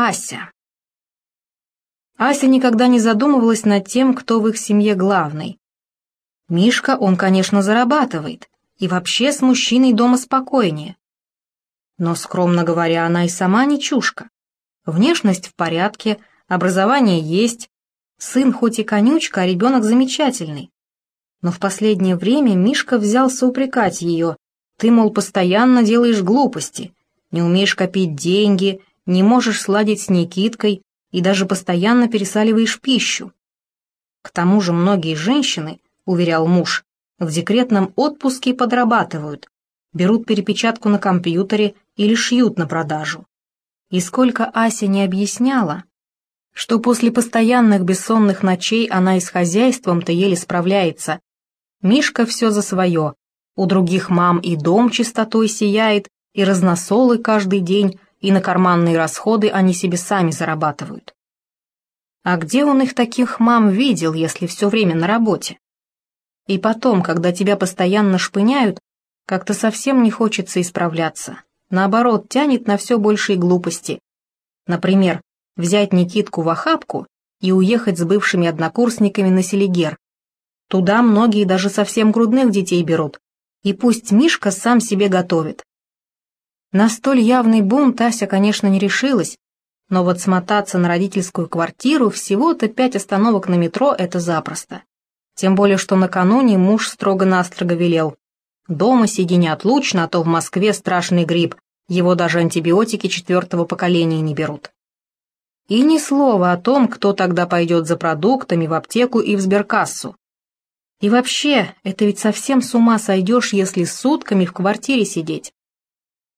Ася. Ася никогда не задумывалась над тем, кто в их семье главный. Мишка, он, конечно, зарабатывает, и вообще с мужчиной дома спокойнее. Но, скромно говоря, она и сама не чушка. Внешность в порядке, образование есть, сын хоть и конючка, а ребенок замечательный. Но в последнее время Мишка взялся упрекать ее. Ты, мол, постоянно делаешь глупости, не умеешь копить деньги, не можешь сладить с Никиткой и даже постоянно пересаливаешь пищу. К тому же многие женщины, уверял муж, в декретном отпуске подрабатывают, берут перепечатку на компьютере или шьют на продажу. И сколько Ася не объясняла, что после постоянных бессонных ночей она и с хозяйством-то еле справляется. Мишка все за свое, у других мам и дом чистотой сияет, и разносолы каждый день, и на карманные расходы они себе сами зарабатывают. А где он их таких мам видел, если все время на работе? И потом, когда тебя постоянно шпыняют, как-то совсем не хочется исправляться. Наоборот, тянет на все большие глупости. Например, взять Никитку в охапку и уехать с бывшими однокурсниками на Селигер. Туда многие даже совсем грудных детей берут. И пусть Мишка сам себе готовит. На столь явный бунт Тася, конечно, не решилась, но вот смотаться на родительскую квартиру всего-то пять остановок на метро — это запросто. Тем более, что накануне муж строго-настрого велел. Дома сиди неотлучно, а то в Москве страшный грипп, его даже антибиотики четвертого поколения не берут. И ни слова о том, кто тогда пойдет за продуктами в аптеку и в сберкассу. И вообще, это ведь совсем с ума сойдешь, если сутками в квартире сидеть.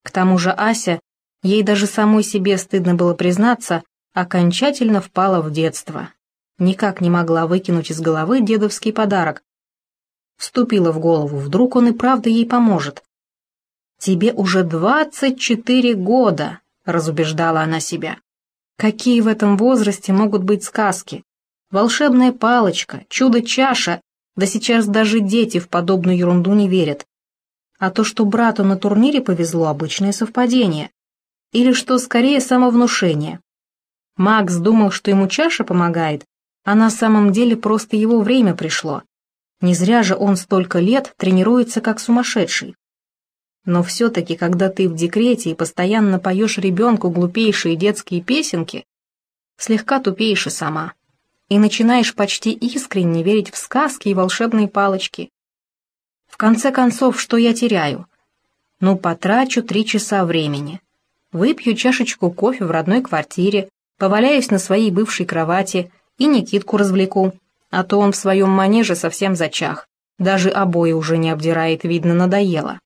К тому же Ася, ей даже самой себе стыдно было признаться, окончательно впала в детство. Никак не могла выкинуть из головы дедовский подарок. Вступила в голову, вдруг он и правда ей поможет. «Тебе уже двадцать четыре года», — разубеждала она себя. «Какие в этом возрасте могут быть сказки? Волшебная палочка, чудо-чаша, да сейчас даже дети в подобную ерунду не верят. А то, что брату на турнире повезло, обычное совпадение. Или что скорее самовнушение. Макс думал, что ему чаша помогает, а на самом деле просто его время пришло. Не зря же он столько лет тренируется как сумасшедший. Но все-таки, когда ты в декрете и постоянно поешь ребенку глупейшие детские песенки, слегка тупеешь и сама. И начинаешь почти искренне верить в сказки и волшебные палочки, конце концов, что я теряю? Ну, потрачу три часа времени. Выпью чашечку кофе в родной квартире, поваляюсь на своей бывшей кровати и Никитку развлеку, а то он в своем манеже совсем зачах. Даже обои уже не обдирает, видно, надоело.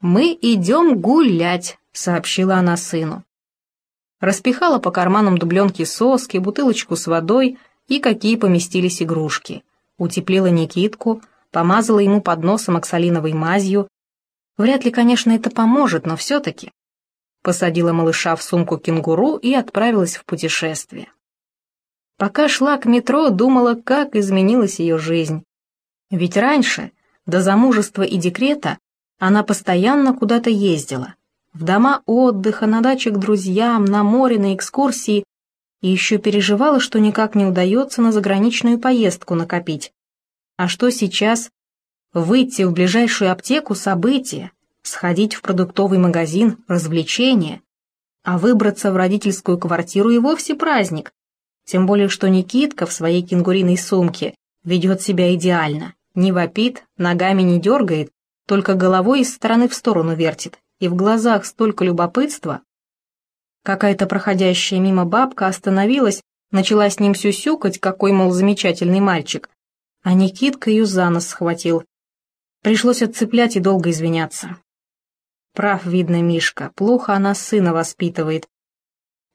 «Мы идем гулять», — сообщила она сыну. Распихала по карманам дубленки соски, бутылочку с водой и какие поместились игрушки. Утеплила Никитку, помазала ему под носом оксалиновой мазью. Вряд ли, конечно, это поможет, но все-таки. Посадила малыша в сумку кенгуру и отправилась в путешествие. Пока шла к метро, думала, как изменилась ее жизнь. Ведь раньше, до замужества и декрета, она постоянно куда-то ездила. В дома отдыха, на даче к друзьям, на море, на экскурсии, и еще переживала, что никак не удается на заграничную поездку накопить. А что сейчас? Выйти в ближайшую аптеку – событие, сходить в продуктовый магазин – развлечение, а выбраться в родительскую квартиру и вовсе праздник. Тем более, что Никитка в своей кенгуриной сумке ведет себя идеально, не вопит, ногами не дергает, только головой из стороны в сторону вертит, и в глазах столько любопытства. Какая-то проходящая мимо бабка остановилась, начала с ним сюсюкать, какой, мол, замечательный мальчик, а Никитка ее за нос схватил. Пришлось отцеплять и долго извиняться. Прав, видно, Мишка, плохо она сына воспитывает.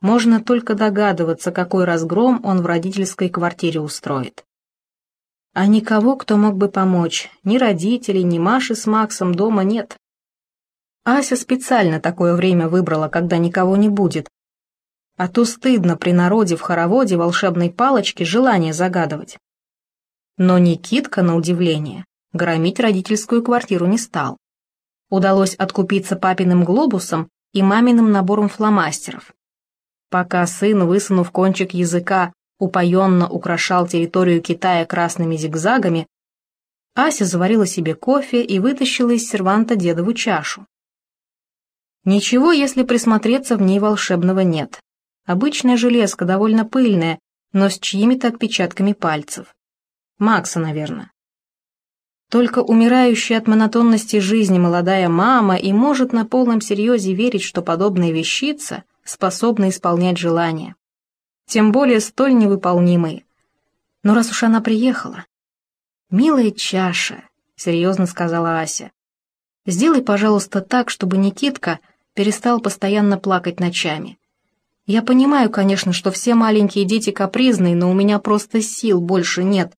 Можно только догадываться, какой разгром он в родительской квартире устроит. А никого, кто мог бы помочь, ни родителей, ни Маши с Максом дома нет. Ася специально такое время выбрала, когда никого не будет. А то стыдно при народе в хороводе волшебной палочки желание загадывать. Но Никитка, на удивление, громить родительскую квартиру не стал. Удалось откупиться папиным глобусом и маминым набором фломастеров. Пока сын, высунув кончик языка, упоенно украшал территорию Китая красными зигзагами, Ася заварила себе кофе и вытащила из серванта дедову чашу. Ничего, если присмотреться, в ней волшебного нет. Обычная железка, довольно пыльная, но с чьими-то отпечатками пальцев. Макса, наверное. Только умирающая от монотонности жизни молодая мама и может на полном серьезе верить, что подобная вещица способна исполнять желания. Тем более столь невыполнимые. Но раз уж она приехала... «Милая чаша», — серьезно сказала Ася, — «сделай, пожалуйста, так, чтобы Никитка перестал постоянно плакать ночами. Я понимаю, конечно, что все маленькие дети капризные, но у меня просто сил больше нет,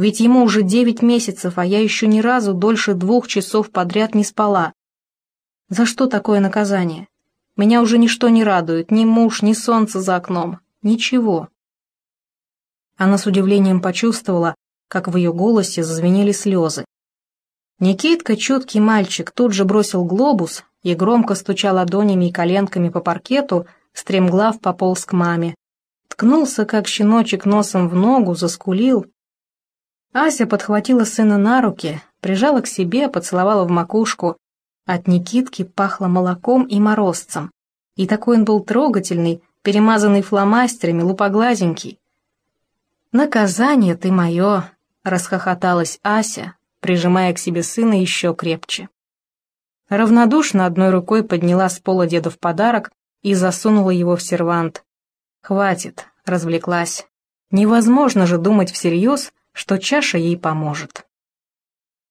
ведь ему уже девять месяцев, а я еще ни разу дольше двух часов подряд не спала. За что такое наказание? Меня уже ничто не радует, ни муж, ни солнце за окном, ничего. Она с удивлением почувствовала, как в ее голосе зазвенели слезы. Никитка, чуткий мальчик, тут же бросил глобус и громко стуча ладонями и коленками по паркету, стремглав пополз к маме. Ткнулся, как щеночек, носом в ногу, заскулил, Ася подхватила сына на руки, прижала к себе, поцеловала в макушку. От Никитки пахло молоком и морозцем. И такой он был трогательный, перемазанный фломастерами, лупоглазенький. «Наказание ты мое!» — расхохоталась Ася, прижимая к себе сына еще крепче. Равнодушно одной рукой подняла с пола деда в подарок и засунула его в сервант. «Хватит», — развлеклась. «Невозможно же думать всерьез, что чаша ей поможет.